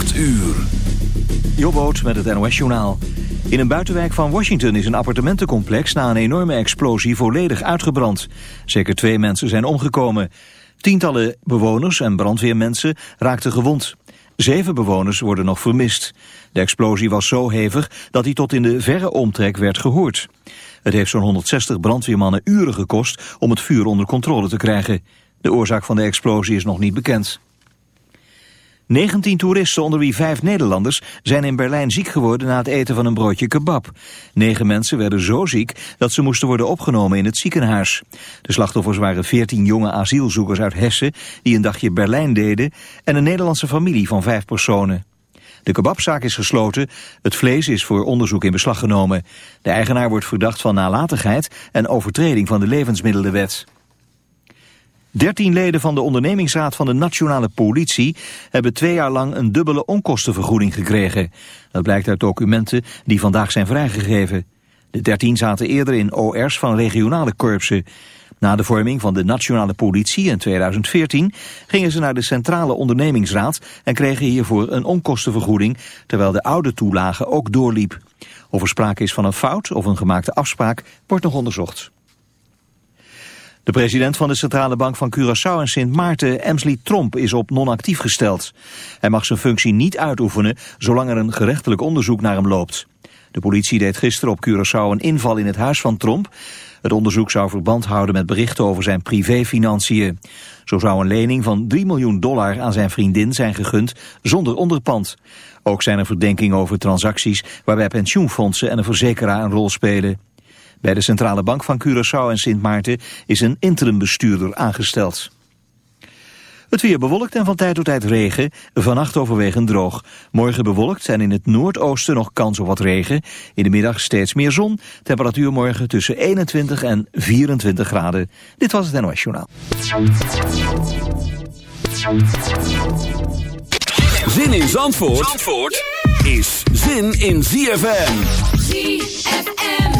8 uur. Jobboot met het NOS-journaal. In een buitenwijk van Washington is een appartementencomplex... na een enorme explosie volledig uitgebrand. Zeker twee mensen zijn omgekomen. Tientallen bewoners en brandweermensen raakten gewond. Zeven bewoners worden nog vermist. De explosie was zo hevig dat hij tot in de verre omtrek werd gehoord. Het heeft zo'n 160 brandweermannen uren gekost om het vuur onder controle te krijgen. De oorzaak van de explosie is nog niet bekend. 19 toeristen, onder wie vijf Nederlanders, zijn in Berlijn ziek geworden na het eten van een broodje kebab. Negen mensen werden zo ziek dat ze moesten worden opgenomen in het ziekenhuis. De slachtoffers waren 14 jonge asielzoekers uit Hessen die een dagje Berlijn deden en een Nederlandse familie van vijf personen. De kebabzaak is gesloten, het vlees is voor onderzoek in beslag genomen. De eigenaar wordt verdacht van nalatigheid en overtreding van de levensmiddelenwet. Dertien leden van de ondernemingsraad van de nationale politie hebben twee jaar lang een dubbele onkostenvergoeding gekregen. Dat blijkt uit documenten die vandaag zijn vrijgegeven. De dertien zaten eerder in OR's van regionale korpsen. Na de vorming van de nationale politie in 2014 gingen ze naar de centrale ondernemingsraad en kregen hiervoor een onkostenvergoeding, terwijl de oude toelage ook doorliep. Of er sprake is van een fout of een gemaakte afspraak wordt nog onderzocht. De president van de Centrale Bank van Curaçao en Sint Maarten, Emsley Tromp, is op non-actief gesteld. Hij mag zijn functie niet uitoefenen zolang er een gerechtelijk onderzoek naar hem loopt. De politie deed gisteren op Curaçao een inval in het huis van Tromp. Het onderzoek zou verband houden met berichten over zijn privéfinanciën. Zo zou een lening van 3 miljoen dollar aan zijn vriendin zijn gegund zonder onderpand. Ook zijn er verdenkingen over transacties waarbij pensioenfondsen en een verzekeraar een rol spelen. Bij de Centrale Bank van Curaçao en Sint Maarten is een interimbestuurder aangesteld. Het weer bewolkt en van tijd tot tijd regen, vannacht overwegend droog. Morgen bewolkt en in het noordoosten nog kans op wat regen. In de middag steeds meer zon, temperatuur morgen tussen 21 en 24 graden. Dit was het NOS Journaal. Zin in Zandvoort, Zandvoort is zin in ZFM. ZFM.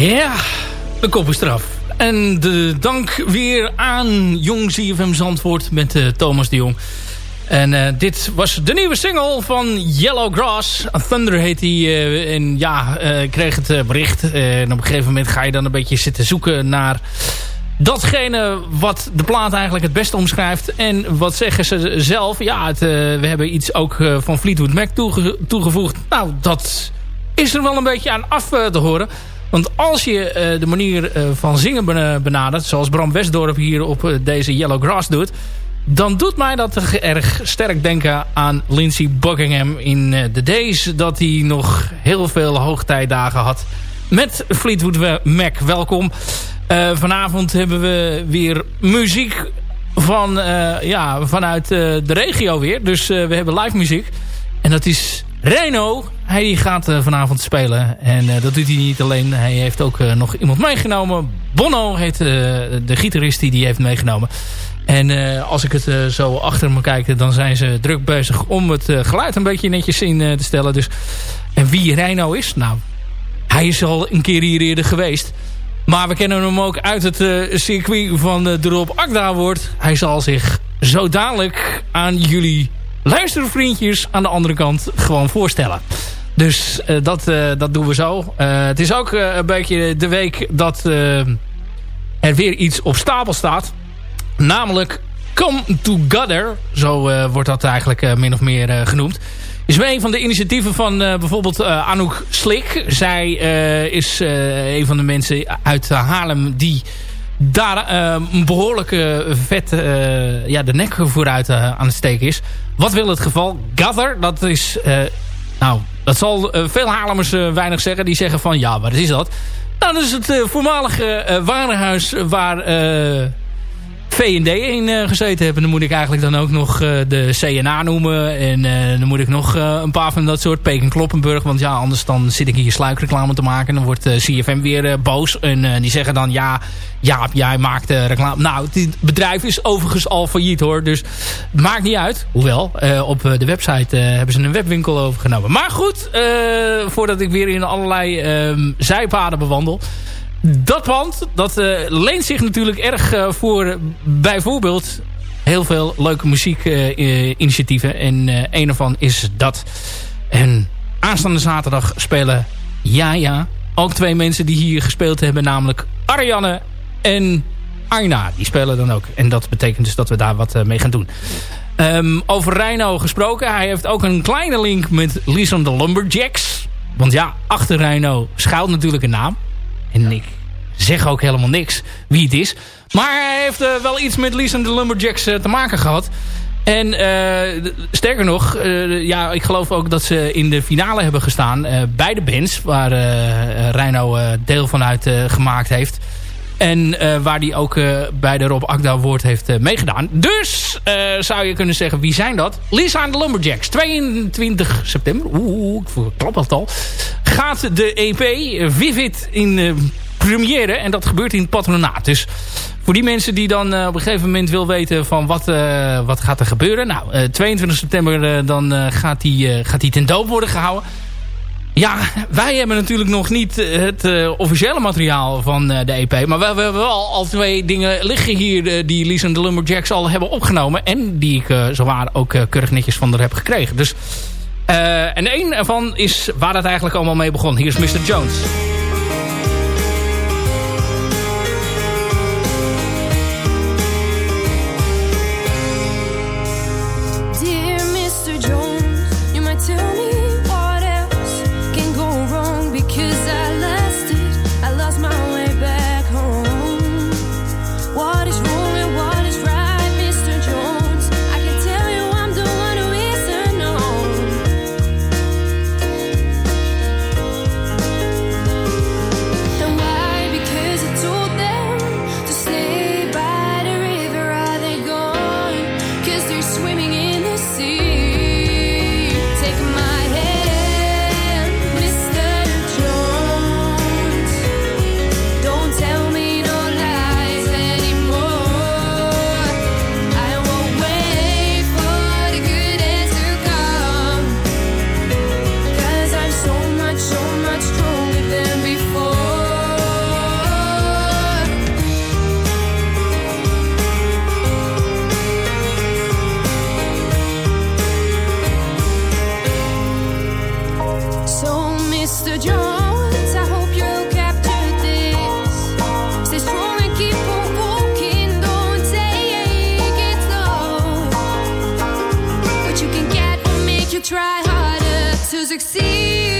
Ja, de kop is. En de dank weer aan Jong ZFM Zandvoort met eh, Thomas de Jong. En eh, dit was de nieuwe single van Yellow Grass. Thunder heet die. eh, en ja, kreeg het bericht. En op een gegeven moment ga je dan een beetje zitten zoeken naar datgene wat de plaat eigenlijk het beste omschrijft. En wat zeggen ze zelf? Ja, het, we hebben iets ook van Fleetwood Mac toege- toegevoegd. Nou, dat is er wel een beetje aan af te horen. Want als je eh, de manier eh, van zingen ben- benadert... zoals Bram Westdorp hier op eh, deze Yellow Grass doet... dan doet mij dat erg sterk denken aan Lindsey Buckingham in de days... dat hij nog heel veel hoogtijdagen had met Fleetwood Mac. Welkom. Vanavond hebben we weer muziek van, ja, vanuit de regio weer. Dus we hebben live muziek. En dat is Reno. Hij gaat eh, vanavond spelen. En eh, dat doet hij niet alleen. Hij heeft ook eh, nog iemand meegenomen. Bono heet de gitarist die die heeft meegenomen. En als ik het zo achter me kijk, dan zijn ze druk bezig om het geluid een beetje netjes in te stellen. Dus, en wie Reino is? Nou, hij is al een keer hier eerder geweest. Maar we kennen hem ook uit het circuit van de Drop Akda. Hij zal zich zo dadelijk aan jullie luistervriendjes aan de andere kant gewoon voorstellen. Dus eh, dat, eh, dat doen we zo. Eh, het is ook een beetje de week dat er weer iets op stapel staat. Namelijk Come Together. Zo wordt dat eigenlijk min of meer genoemd. Is weer een van de initiatieven van bijvoorbeeld Anouk Slik. Zij is een van de mensen uit Haarlem die daar eh, een behoorlijke vet eh, ja, de nek vooruit eh, aan het steken is. Wat wil het geval? Gather, dat is... eh, nou, dat zal veel Haarlemmers eh, weinig zeggen. Die zeggen van, ja, wat is dat? Nou, dat is het voormalige warenhuis waar V&D in eh, gezeten hebben. Dan moet ik eigenlijk dan ook nog eh, de CNA noemen. En eh, dan moet ik nog een paar van dat soort. Peek en Kloppenburg. Want ja, anders dan zit ik hier sluikreclame te maken. Dan wordt CFM weer boos. En die zeggen dan, ja, Jaap, jij maakt reclame. Nou, het bedrijf is overigens al failliet hoor. Dus het maakt niet uit. Hoewel, op de website hebben ze een webwinkel overgenomen. Maar goed, voordat ik weer in allerlei ehm, zijpaden bewandel. Dat pand, dat eh, leent zich natuurlijk erg eh, voor bijvoorbeeld heel veel leuke muziekinitiatieven. en eh, een ervan is dat. En aanstaande zaterdag spelen, ja ja, ook twee mensen die hier gespeeld hebben. Namelijk Ariane en Arna. Die spelen dan ook. En dat betekent dus dat we daar wat mee gaan doen. Ehm, over Rhino gesproken. Hij heeft ook een kleine link met Lison de Lumberjacks. Want ja, achter Rhino schuilt natuurlijk een naam. En ik zeg ook helemaal niks wie het is. Maar hij heeft eh, wel iets met Lison de Lumberjacks eh, te maken gehad. En eh, sterker nog, ja, ik geloof ook dat ze in de finale hebben gestaan. bij de bands, waar Rhino deel van uit gemaakt heeft. En eh, waar die ook eh, bij de Rob Akda Award heeft eh, meegedaan. Dus zou je kunnen zeggen, wie zijn dat? Lisa en de Lumberjacks. 22 september, oeh, ik klop dat al. Gaat de EP Vivid in première. En dat gebeurt in het patronaat. Dus voor die mensen die dan op een gegeven moment wil weten van wat, wat gaat er gebeuren. Nou, eh, 22 september dan gaat die, gaat die ten doop worden gehouden. Ja, wij hebben natuurlijk nog niet eh, het eh, officiële materiaal van eh, de EP. Maar we hebben wel al twee dingen liggen hier die Lies en de Lumberjacks al hebben opgenomen. En die ik zowaar ook keurig netjes van haar heb gekregen. Dus, en één ervan is waar het eigenlijk allemaal mee begon. Hier is Mr. Jones. try harder to succeed.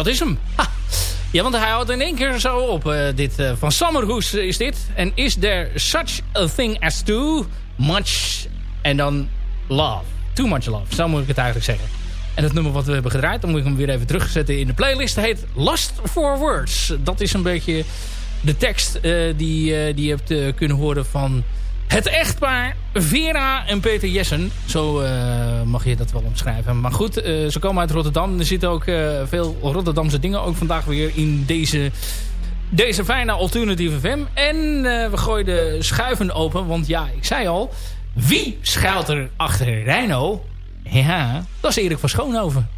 Dat is hem. Ja, want hij houdt in één keer zo op. eh, dit, eh, van Summerhoes is dit. En is there such a thing as too much en dan love. Too much love, zo moet ik het eigenlijk zeggen. En het nummer wat we hebben gedraaid, dan moet ik hem weer even terugzetten in de playlist, heet Last for Words. Dat is een beetje de tekst eh, die, die je hebt kunnen horen van het echtpaar Vera en Peter Jessen. Zo eh, mag je dat wel omschrijven. Maar goed, eh, ze komen uit Rotterdam. Er zitten ook eh, veel Rotterdamse dingen ook vandaag weer in deze, deze fijne alternatieve FM. En we gooien de schuiven open. Want ja, ik zei al, wie schuilt er achter Reino? Ja, dat is Erik van Schoonhoven.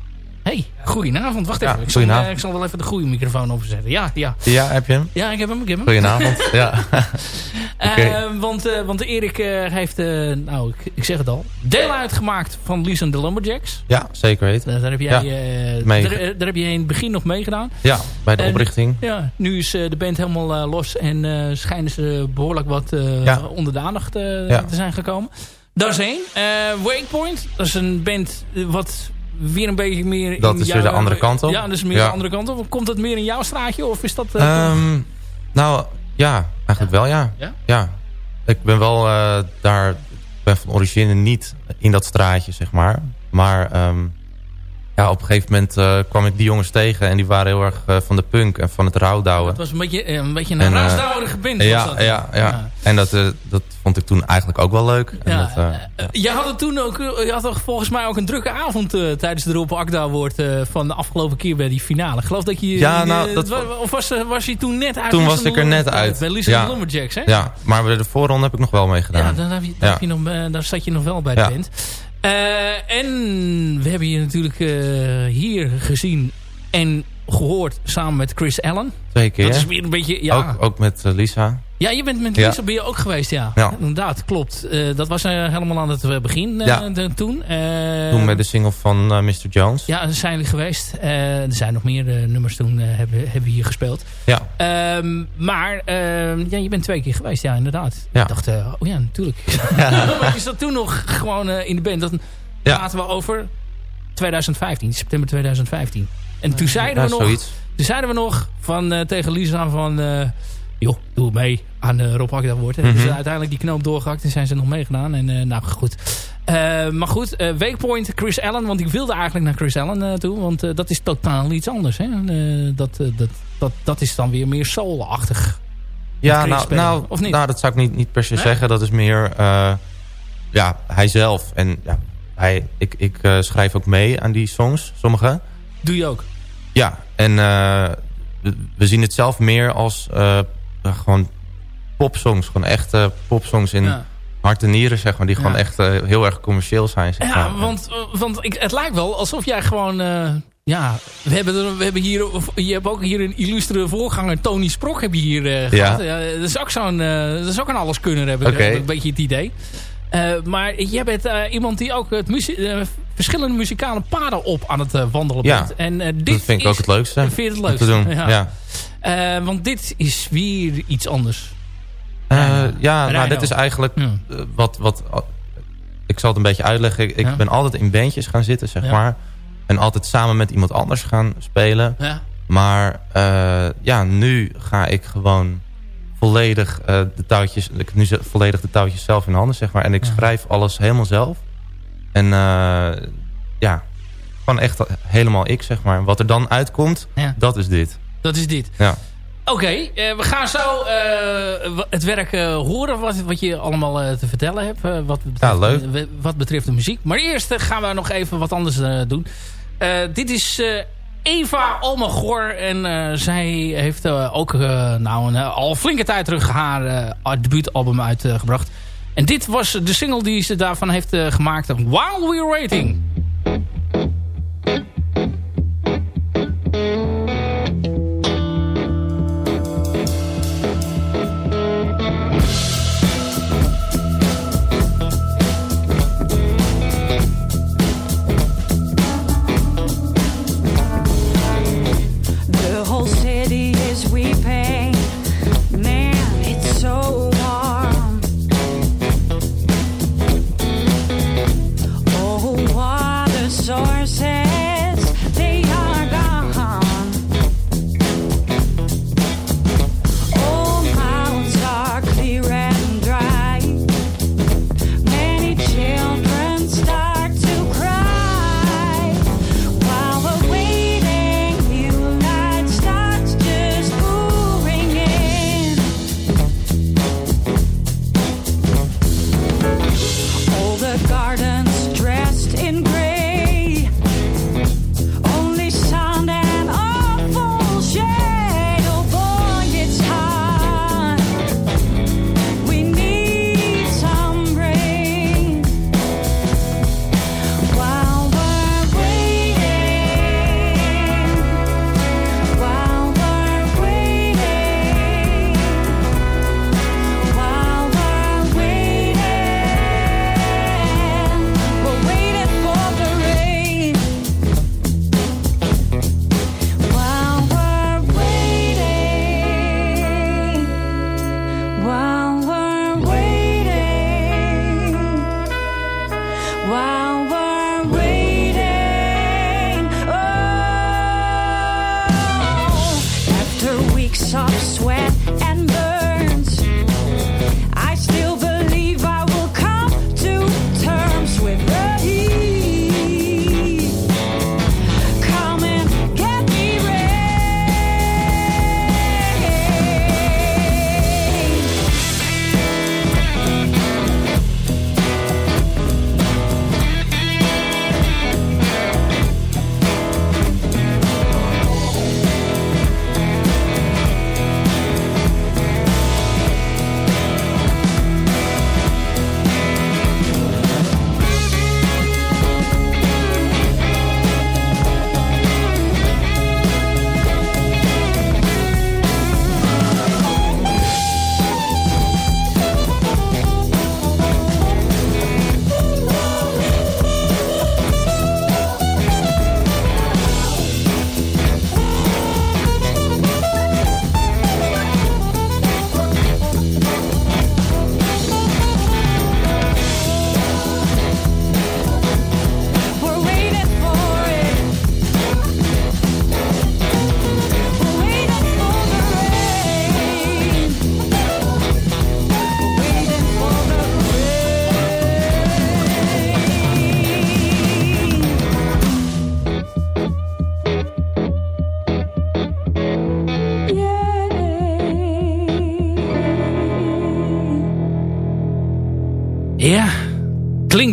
Hey, goedenavond. Wacht even. Ja, ik, zal, eh, ik zal wel even de goede microfoon overzetten. Ja, ja. Ja, heb je hem? Ja, ik heb hem. Ik heb hem. Goedenavond. ja. Eh, want, eh, want Erik heeft, nou, ik, ik zeg het al, deel uitgemaakt van Lies and the Lumberjacks. ja, zeker weten. Daar, heb jij, Ja, daar, daar heb je in het begin nog meegedaan. Ja, bij de oprichting. Ja, nu is de band helemaal los en schijnen ze behoorlijk wat Ja. onder de aandacht Ja. te zijn gekomen. Dat is één. Wakepoint, dat is een band wat weer een beetje meer... Dat in is jouw- weer de andere kant op. Ja, dat is meer Ja. de andere kant op. Komt dat meer in jouw straatje of is dat... eh, Ehm, nou, ja, eigenlijk wel ja. Ja? Ja. Ik ben wel eh, daar, ik ben van origine niet in dat straatje, zeg maar. Maar ehm, ja, op een gegeven moment eh, kwam ik die jongens tegen en die waren heel erg eh, van de punk en van het rouwdouwen. Het was een beetje, eh, een, beetje een raasdouwerige band. was Ja, dat. ja, ja, Ja. En dat, dat vond ik toen eigenlijk ook wel leuk. En Ja, dat, je had het toen ook, je had toch volgens mij ook een drukke avond tijdens de Rob Akda woord eh, van de afgelopen keer bij die finale. Geloof dat je, Ja, nou, dat- of was, was je toen net uit? Toen was ik er net uit. Bij Lisa Ja. Lumberjacks, hè? ja, maar bij de voorronde heb ik nog wel meegedaan. Ja, dan, heb je, dan, Ja. heb je nog, dan zat je nog wel bij de Ja. band. Eh, en we hebben je natuurlijk eh, hier gezien en gehoord samen met Chris Allen. Twee keer. Dat is weer een beetje... Ja, ook, ook met eh, Lisa. Ja, je bent met Ja. Lisa ben je ook geweest, ja. Ja. Inderdaad, klopt. Eh, dat was eh, helemaal aan het eh, begin Ja. de- toen. Toen met de single van Mr. Jones. Ja, zijn jullie geweest. Er zijn nog meer nummers toen hebben, hebben we hier gespeeld. Ja. Ehm, maar ehm, ja, je bent twee keer geweest, ja, inderdaad. Ja. Ik dacht, oh ja, natuurlijk. maar je zat toen nog gewoon in de band. Dat Ja. praten we over 2015, september 2015. En toen zeiden Ja, we nog... zoiets. Toen zeiden we nog van, tegen Lisa van... eh, joh, doe mee aan de Rob woord. En Mhm. hebben ze uiteindelijk die knoop doorgehakt en zijn ze nog meegedaan. En eh, nou goed. Eh, maar goed, eh Wakepoint, Chris Allen. Want ik wilde eigenlijk naar Chris Allen eh, toe. Want eh, dat is totaal iets anders. Hè? Eh, dat, eh, dat, dat, dat is dan weer meer soul-achtig. Ja, nou, spelen, nou, of niet? nou, dat zou ik niet, niet per se Nee? zeggen. Dat is meer uh, ja, hij zelf. En ja, hij, ik, ik uh, schrijf ook mee aan die songs, sommige. Doe je ook? Ja, en uh, we, we, zien het zelf meer als uh, gewoon popsongs. Gewoon echte popsongs in ja. hart en nieren, zeg maar. Die ja. gewoon echt uh, heel erg commercieel zijn, zeg ja, maar. want, want ik, het lijkt wel alsof jij gewoon... uh, ja, we hebben, er, we hebben hier... Je hebt ook hier een illustere voorganger. Tony Sprok heb je hier uh, gehad. Ja. dat is ook zo'n... dat is ook een alleskunner, heb ik, okay. een beetje het idee. Maar jij bent iemand die ook het muzie verschillende muzikale paden op aan het wandelen ja, bent. En, dit dat vind ik is, ook het leukste. Vind je het leukste? Te doen. Ja. Ja. want dit is weer iets anders. ja, ja nou, dit is eigenlijk ja. wat, wat... Ik zal het een beetje uitleggen. Ik ja. ben altijd in bandjes gaan zitten, zeg maar. En altijd samen met iemand anders gaan spelen. Maar ja, nu ga ik gewoon volledig uh, de touwtjes, ik heb nu volledig de touwtjes zelf in handen, zeg maar. En ik schrijf alles helemaal zelf. En ja, gewoon echt helemaal ik, zeg maar. Wat er dan uitkomt, dat is dit. Dat is dit. Ja. Oké, okay, uh, we gaan zo het werk horen wat, wat je allemaal te vertellen hebt. wat, betreft, ja, leuk. wat betreft de muziek. Maar eerst gaan we nog even wat anders doen. dit is Eva Almagor. En zij heeft ook nou een, al flinke tijd terug haar debuutalbum uitgebracht. en dit was de single die ze daarvan heeft gemaakt. While We're Waiting.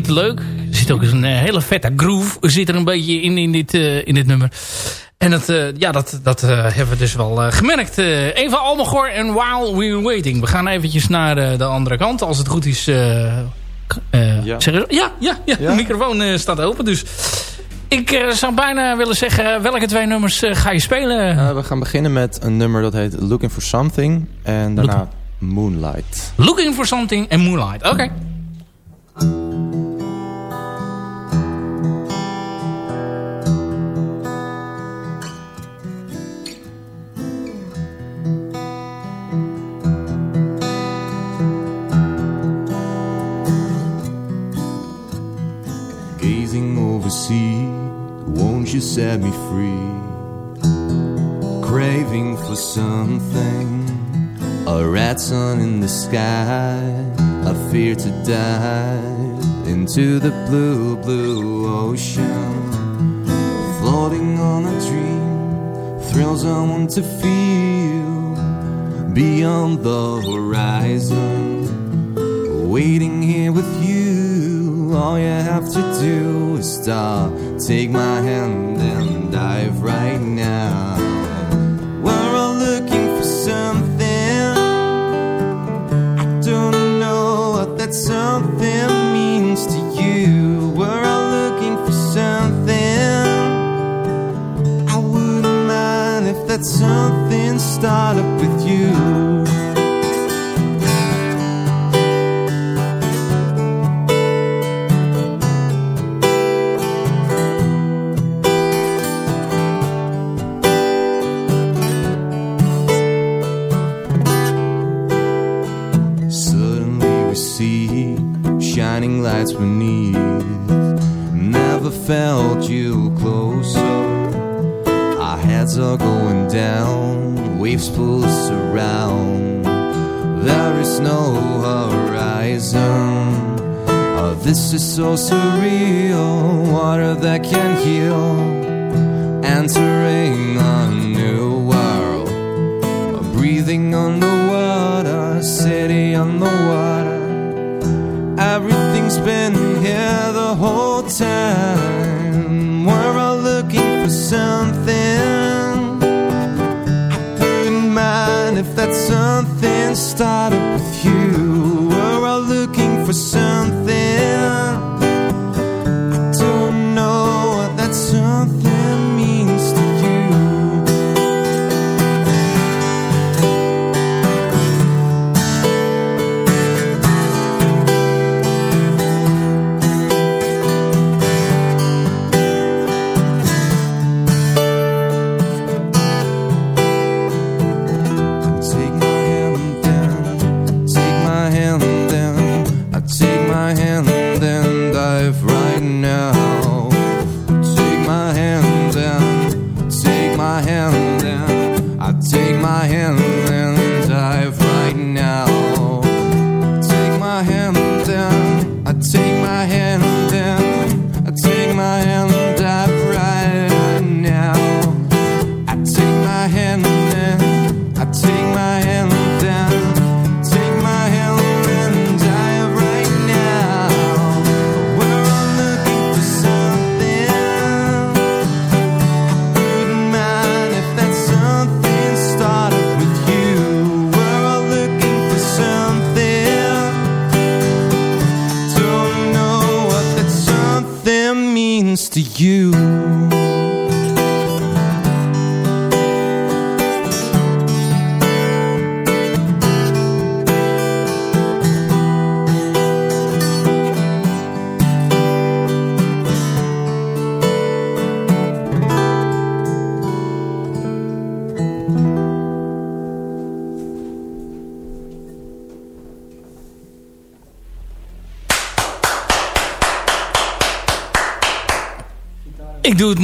Leuk. Er zit ook een eh, hele vette groove zit er een beetje in, in, dit, eh, in dit nummer. En dat, eh, ja, dat, dat hebben we dus wel gemerkt. Eva Almagor en While We're Waiting. We gaan eventjes naar de andere kant. Als het goed is... Ja. ja, ja, ja, Ja? de microfoon staat open. Dus ik zou bijna willen zeggen... welke twee nummers ga je spelen? We gaan beginnen met een nummer dat heet Looking for Something. En daarna Moonlight. Looking for Something en Moonlight. Oké. Set me free? Craving for something, a red sun in the sky. I fear to dive into the blue, blue ocean. Floating on a dream, thrills I want to feel beyond the horizon waiting here with you. All you have to do is stop, take my hand dive right now. We're all looking for something. I don't know what that something means to you. We're all looking for something. I wouldn't mind if that something started with you. Felt you closer. Our heads are going down, waves pull us around. There is no horizon. Oh, this is so surreal. Water that can heal, entering a new world. Oh, breathing underwater, city on the water. Everything's been here the whole time. Something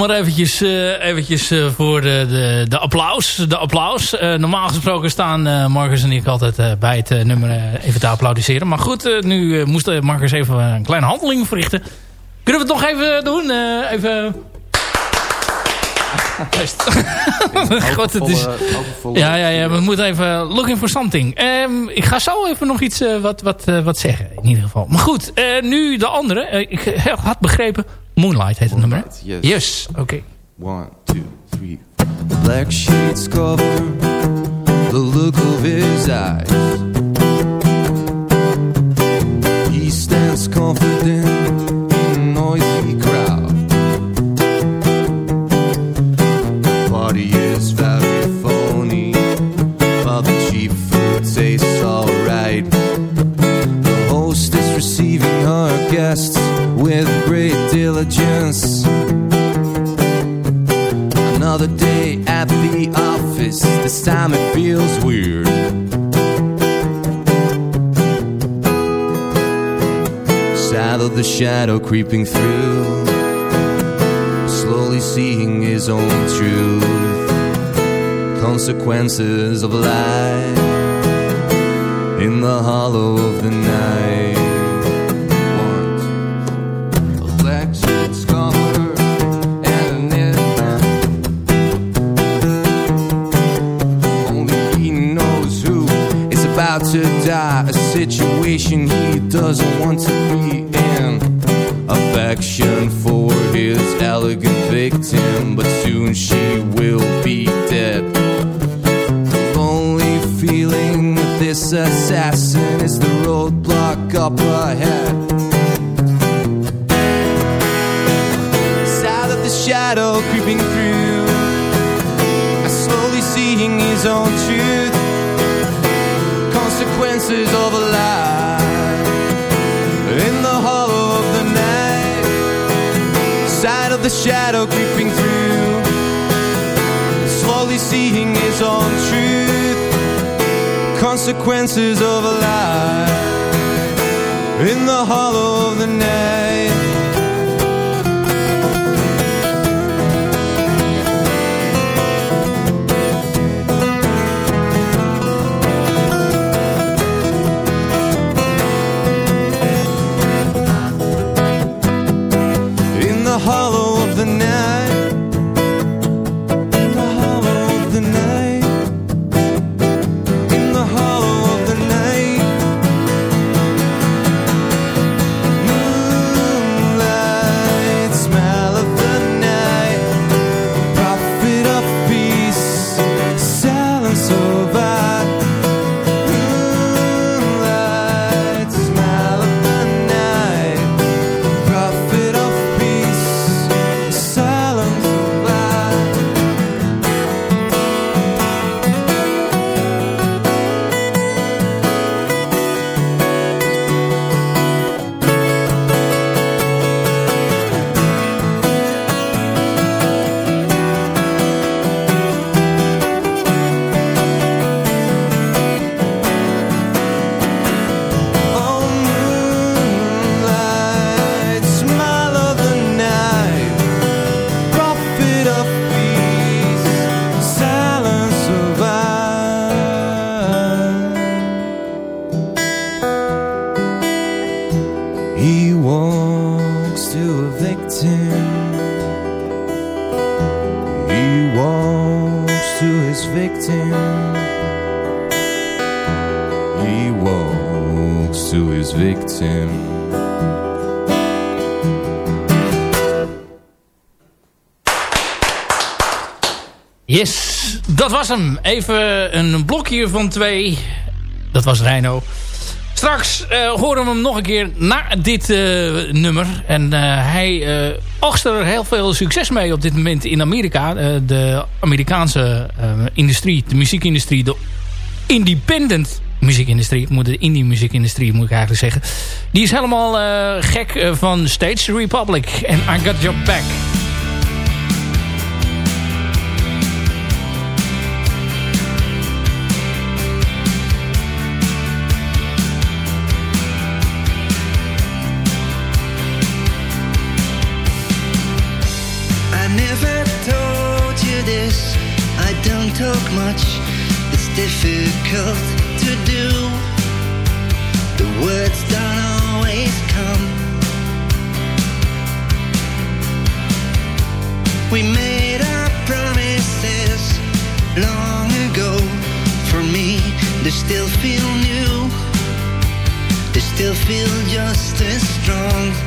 maar eventjes, eh, eventjes eh, voor de, de, de applaus. De applaus. Eh, normaal gesproken staan Marcus en ik altijd bij het nummer even te applaudisseren. Maar goed, nu moest Marcus even een kleine handeling verrichten. Kunnen we het nog even doen? Even... God, het is... Ja, ja, ja, we moeten even looking for something. Ehm, ik ga zo even nog iets wat, wat, wat zeggen, in ieder geval. Maar goed, nu de andere. Ik had begrepen, Moonlight heet het nummer. yes. Yes, oké. One, two, three. The black sheets cover the look of his eyes. He stands confident in a noisy crowd. Party is very phony, while the cheap food tastes alright. The host is receiving her guests diligence. Another day at the office. This time it feels weird. Sad the shadow creeping through, slowly seeing his own truth. Consequences of life in the hollow of the night. Consequences was hem. Even een blokje van twee. Dat was Reino. Straks eh, horen we hem nog een keer na dit eh, nummer. En eh, hij oogst er heel veel succes mee op dit moment in Amerika. de Amerikaanse industrie, de muziekindustrie, de independent muziekindustrie, moet de indie muziekindustrie moet ik eigenlijk zeggen. Die is helemaal gek van Stage Republic en I Got Your Back. Talk much, it's difficult to do. The words don't always come. We made our promises long ago. For me, they still feel new, they still feel just as strong.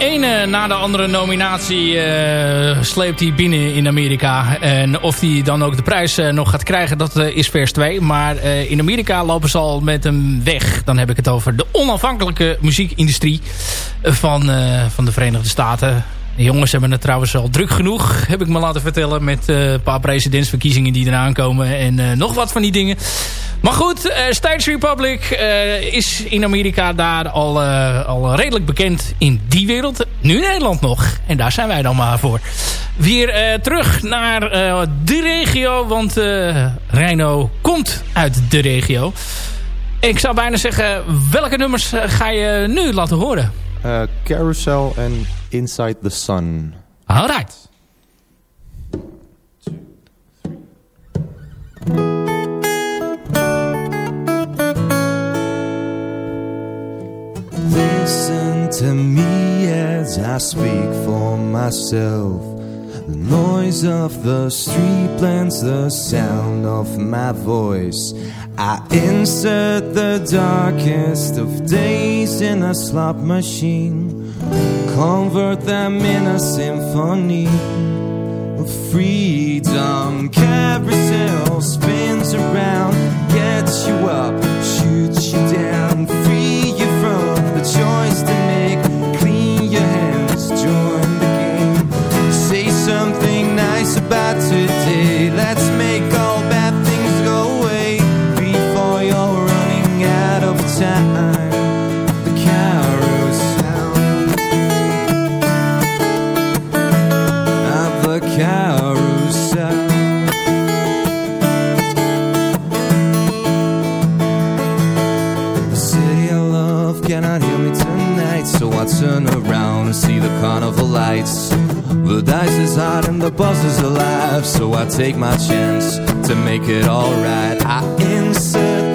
Ene na de andere nominatie uh, sleept hij binnen in Amerika. En of hij dan ook de prijs uh, nog gaat krijgen, dat uh, is vers 2. Maar in Amerika lopen ze al met hem weg. Dan heb ik het over de onafhankelijke muziekindustrie van, van de Verenigde Staten. De jongens hebben het trouwens al druk genoeg, heb ik me laten vertellen... met een paar presidentsverkiezingen die eraan komen en nog wat van die dingen. Maar goed, uh, Stage Republic uh, is in Amerika daar al, uh, al redelijk bekend in die wereld. Nu in Nederland nog. En daar zijn wij dan maar voor. Weer terug naar de regio. Want Reino komt uit de regio. Ik zou bijna zeggen, welke nummers ga je nu laten horen? Carousel en Inside the Sun. Alright. Listen to me as I speak for myself. The noise of the street blends the sound of my voice. I insert the darkest of days in a slot machine, convert them in a symphony of freedom. Carousel spins around, gets you up, shoots you down, The is hot and the buzz is alive, so I take my chance to make it alright. I insert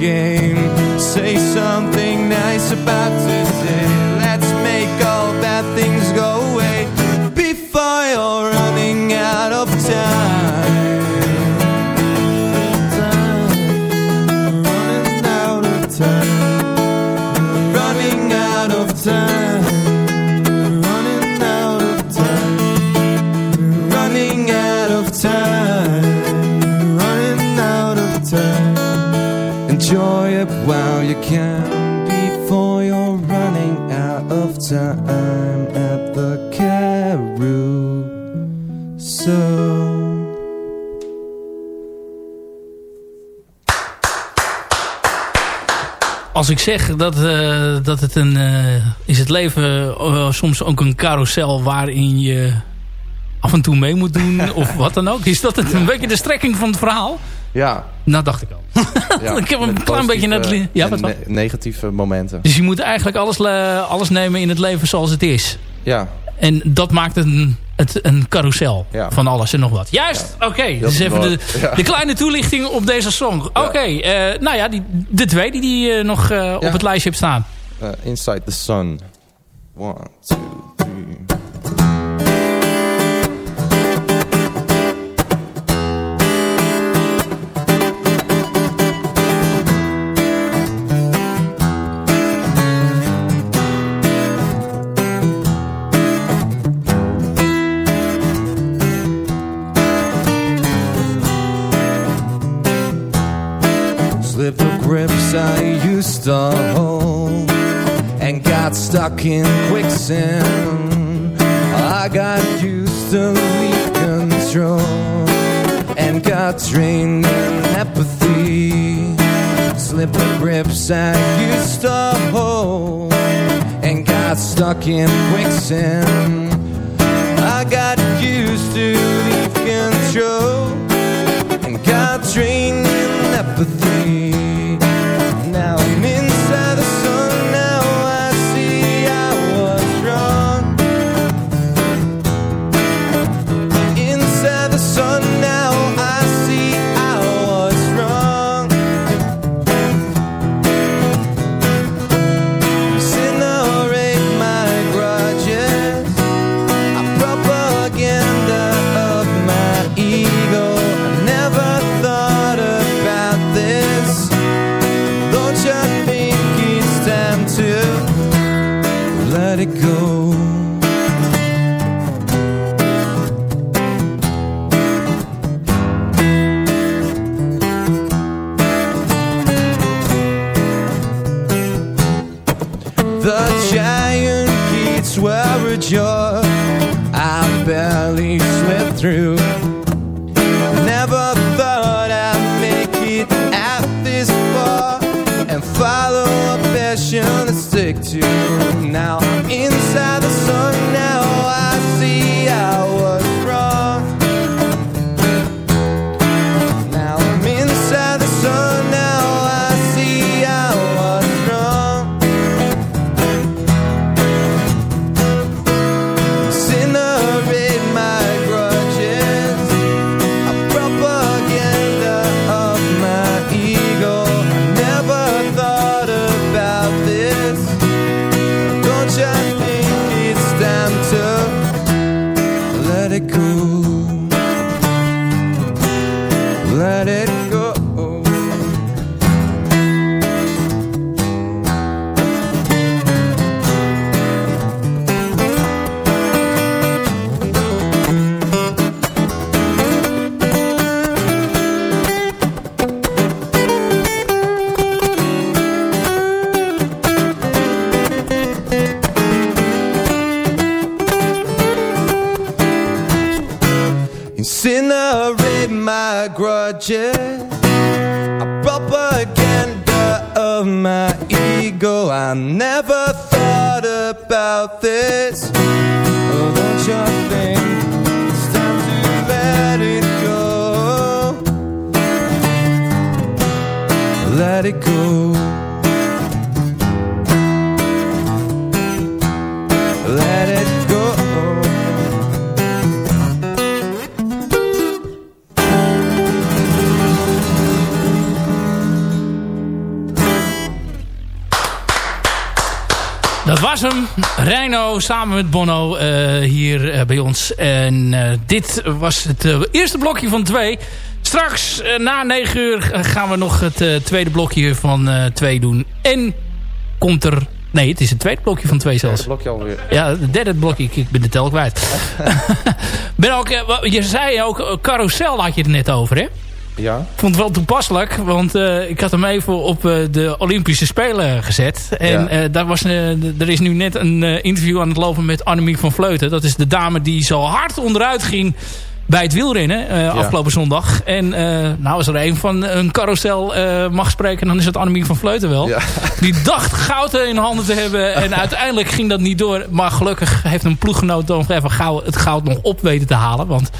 game. Say something nice about Als ik zeg dat, eh, dat het een... eh, is het leven eh, soms ook een carousel waarin je af en toe mee moet doen of wat dan ook. Is dat het een beetje de strekking van het verhaal? Ja. Nou, dacht ik al. ja. ik heb een klein beetje net... Ja, wat, wat? ne- negatieve momenten. Dus je moet eigenlijk alles, le- alles nemen in het leven zoals het is. Ja, En dat maakt een, het een carousel Ja. van alles en nog wat. Juist, oké. Dus even de, Ja. de kleine toelichting op deze song. Oké, eh, nou ja, die, de twee die, die eh, nog eh, op het lijstje hebt staan. uh, Inside the Sun. One, two, three. I used to hold and got stuck in quicksand. I got used to lose control and got trained in apathy. Slipper grips I used to hold and got stuck in quicksand. I got used to leave control and got trained in apathy. Samen met Bono eh, hier eh, bij ons. En eh, dit was het eerste blokje van twee. Straks na negen uur gaan we nog het tweede blokje van twee doen. En komt er... Nee, het is het tweede blokje van twee zelfs. blokje alweer. Ja, het derde blokje. Ik, ik ben de tel kwijt. ben ook, je zei ook, carousel had je het net over, hè? Ja. Ik vond het wel toepasselijk, want eh, ik had hem even op eh, de Olympische Spelen gezet. En Ja. eh, daar was, er is nu net een interview aan het lopen met Annemiek van Vleuten. Dat is de dame die zo hard onderuit ging bij het wielrennen afgelopen zondag. En nou, als er een van een carousel mag spreken, dan is het Annemiek van Vleuten wel. Ja. Die dacht goud in handen te hebben. En uiteindelijk ging dat niet door. Maar gelukkig heeft een ploeggenoot dan even gauw het goud nog op weten te halen. Want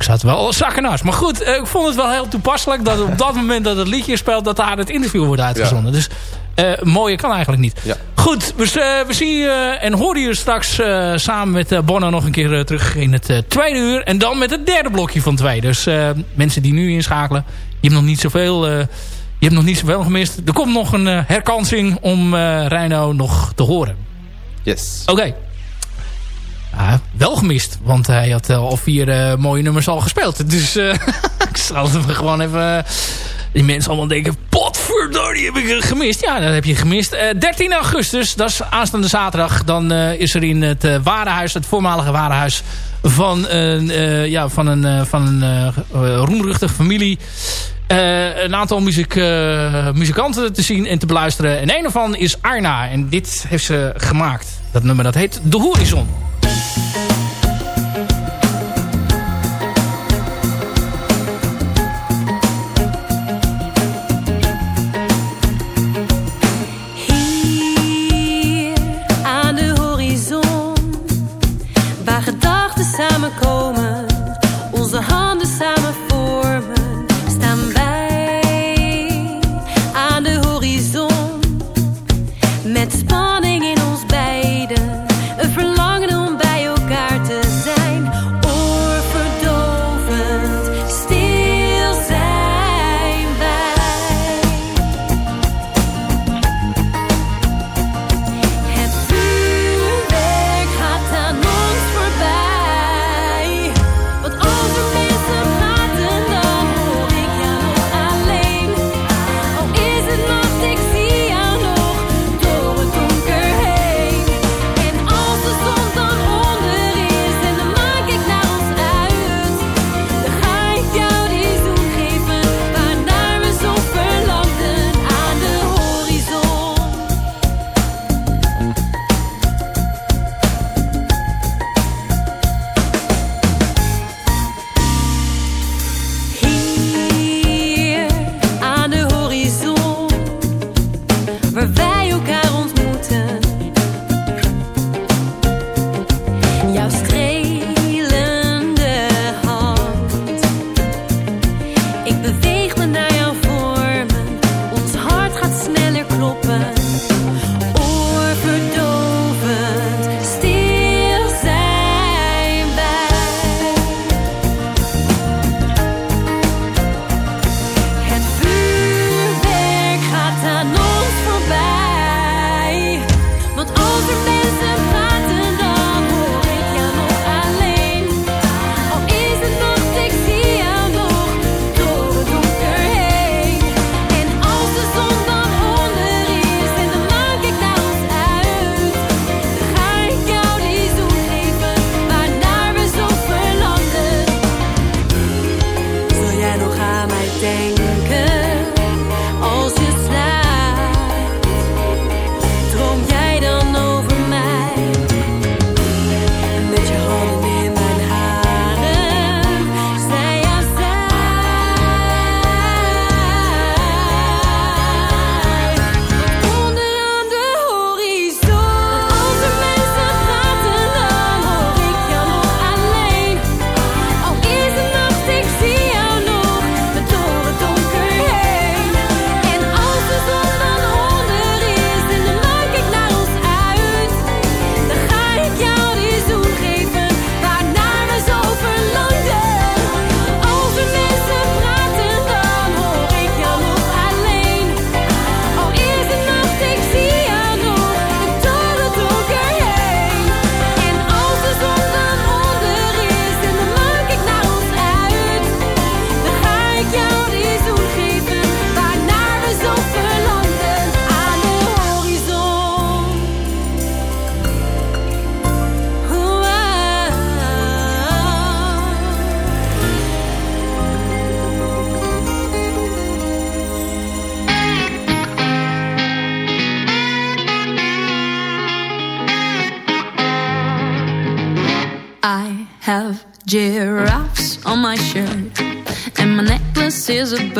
ik zat wel zakken naast. Maar goed, eh, ik vond het wel heel toepasselijk dat op dat moment dat het liedje speelt, dat daar het interview wordt uitgezonden. Dus eh mooier kan eigenlijk niet. Ja. Goed, we, eh, we zien je en horen je straks samen met Bonno nog een keer terug in het tweede uur. En dan met het derde blokje van twee. Dus mensen die nu inschakelen, je hebt nog niet zoveel... je hebt nog niet zoveel gemist. Er komt nog een herkansing om Reino nog te horen. Yes. Oké. Ja, wel gemist, want hij had al vier eh, mooie nummers al gespeeld. Dus uh, ik zal het gewoon even... Eh, die mensen allemaal denken, potverdorie, heb ik gemist. Ja, dat heb je gemist. 13 augustus, dat is aanstaande zaterdag. Dan is er in het Warenhuis, het voormalige Warenhuis... van een, ja, van een, van een roemruchtige familie... Een aantal muziek, muzikanten te zien en te beluisteren. En een ervan is Arna. En dit heeft ze gemaakt. Dat nummer dat heet De Horizon.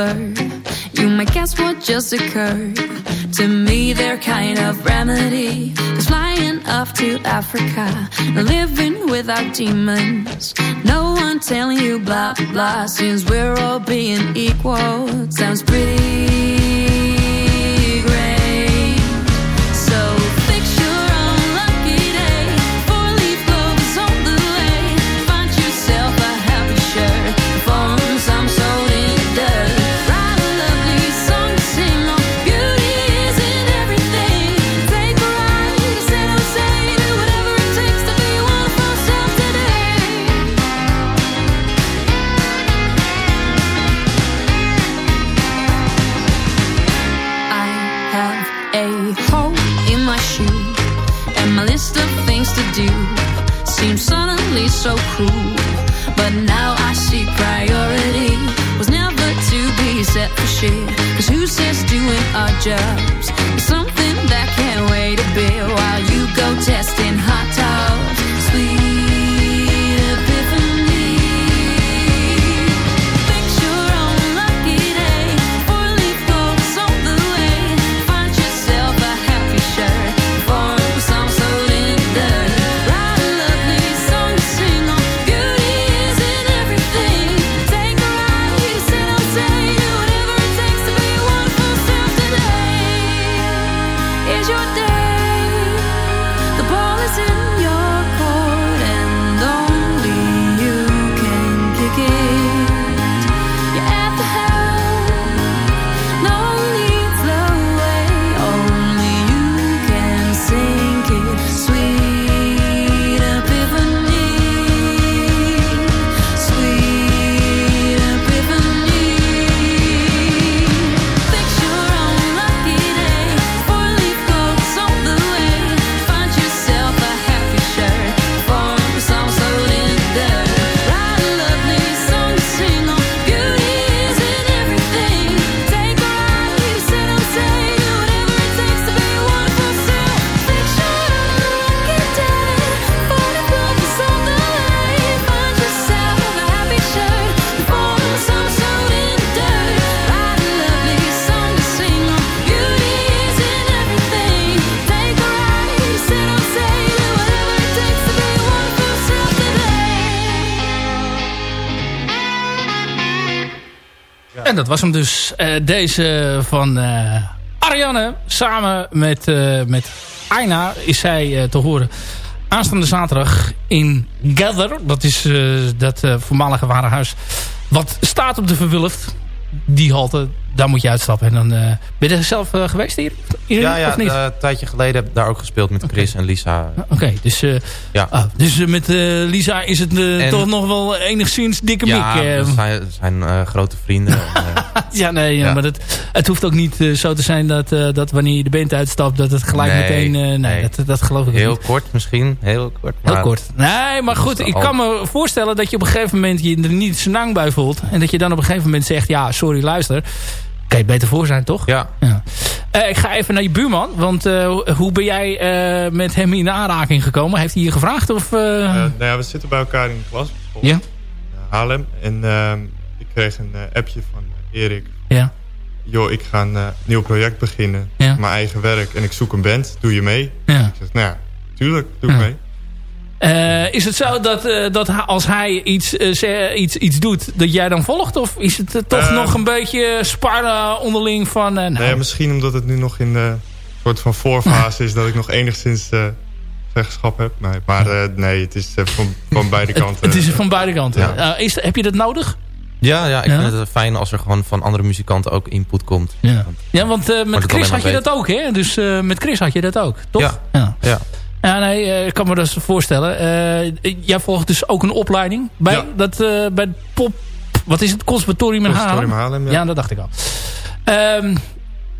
bird. You might guess what just occurred. To me, they're kind of remedy. Cause flying off to Africa, living without demons. No one telling you blah blah, since we're all being equal. Sounds pretty Something En dat was hem dus. Eh, deze van eh, Ariane. Samen met, eh, met Aina is zij te horen. Aanstaande zaterdag in Gather. Dat is dat voormalige warenhuis. Wat staat op de Verwulft. Die halte. Daar moet je uitstappen. En dan eh, ben je er zelf eh, geweest hier? hier Ja, ja of niet? eh, een tijdje geleden heb ik daar ook gespeeld met Chris en Lisa. Oké, dus, Ja. ah, dus met Lisa is het En- toch nog wel enigszins dikke Ja, mik. we zijn, zijn grote vrienden. En, Ja, nee, ja, Ja. maar het, het hoeft ook niet zo te zijn dat, dat wanneer je de band uitstapt, dat het gelijk Nee, meteen... nee, nee. Dat, dat geloof ik heel niet. kort misschien, heel kort. Heel kort. Nee, maar goed, ik al- kan me voorstellen dat je op een gegeven moment je er niet zo lang bij voelt. En dat je dan op een gegeven moment zegt, ja, sorry, luister. Kan je beter voor zijn, toch? Ja, Ja. Eh, ik ga even naar je buurman, want eh, hoe ben jij eh, met hem in aanraking gekomen? Heeft hij je gevraagd? Of, nou ja, we zitten bij elkaar in de klas. op ja? in Haarlem. En ehm, ik kreeg een eh, appje van Erik. Ja. Joh, ik ga een nieuw project beginnen. Ja. Mijn eigen werk. En ik zoek een band. Doe je mee? Ja. Ik zeg, nou ja, tuurlijk, doe ik Ja. mee. Eh, is het zo dat, eh, dat als hij iets, eh, ze- iets, iets doet, dat jij dan volgt? Of is het toch nog een beetje sparren onderling van... nou, ja, misschien omdat het nu nog in de soort van voorfase is... dat ik nog enigszins eh zeggenschap heb. Nee, maar eh, nee, het is van, van beide kanten. het is van beide kanten. Ja. Is, heb je dat nodig? ja, ja ik Ja? vind het fijn als er gewoon van andere muzikanten ook input komt. Ja, ja want eh, met Chris had je dat ook, hè? Dus eh, met Chris had je dat ook, toch? Ja. Ja, Ja. Ja, nee, eh, ik kan me dat voorstellen. Eh, jij volgt dus ook een opleiding bij, Ja. dat, eh, bij het pop... Wat is het? Conservatorium in Conservatorium Haarlem? Haarlem, ja. ja. dat dacht ik al. Ehm,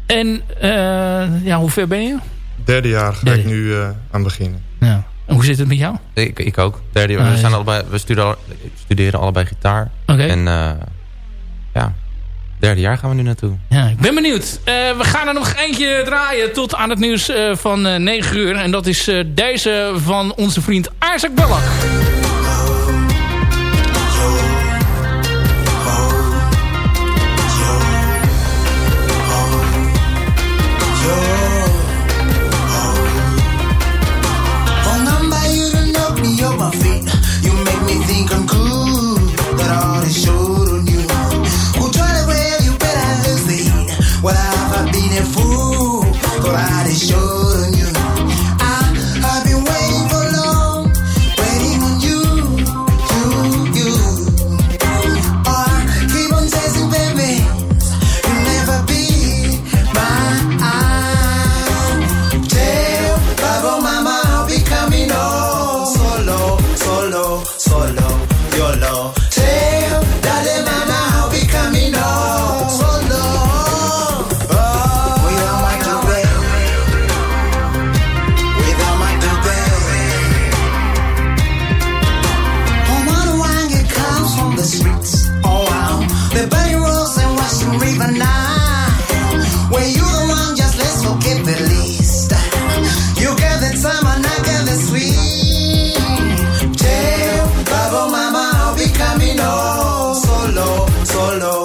en eh, ja, hoe ver ben je? Derde jaar ga Derde. ik nu eh, aan beginnen. Ja. En hoe zit het met jou? Ik, ik ook. Derde, Ah, we, zijn allebei, we studeren, studeren allebei gitaar. Oké. En eh, derde jaar gaan we nu naartoe. Ja, ik ben benieuwd. Eh, we gaan er nog eentje draaien tot aan het nieuws eh, van eh 9 uur. En dat is deze van onze vriend Isaac Bellak.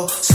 so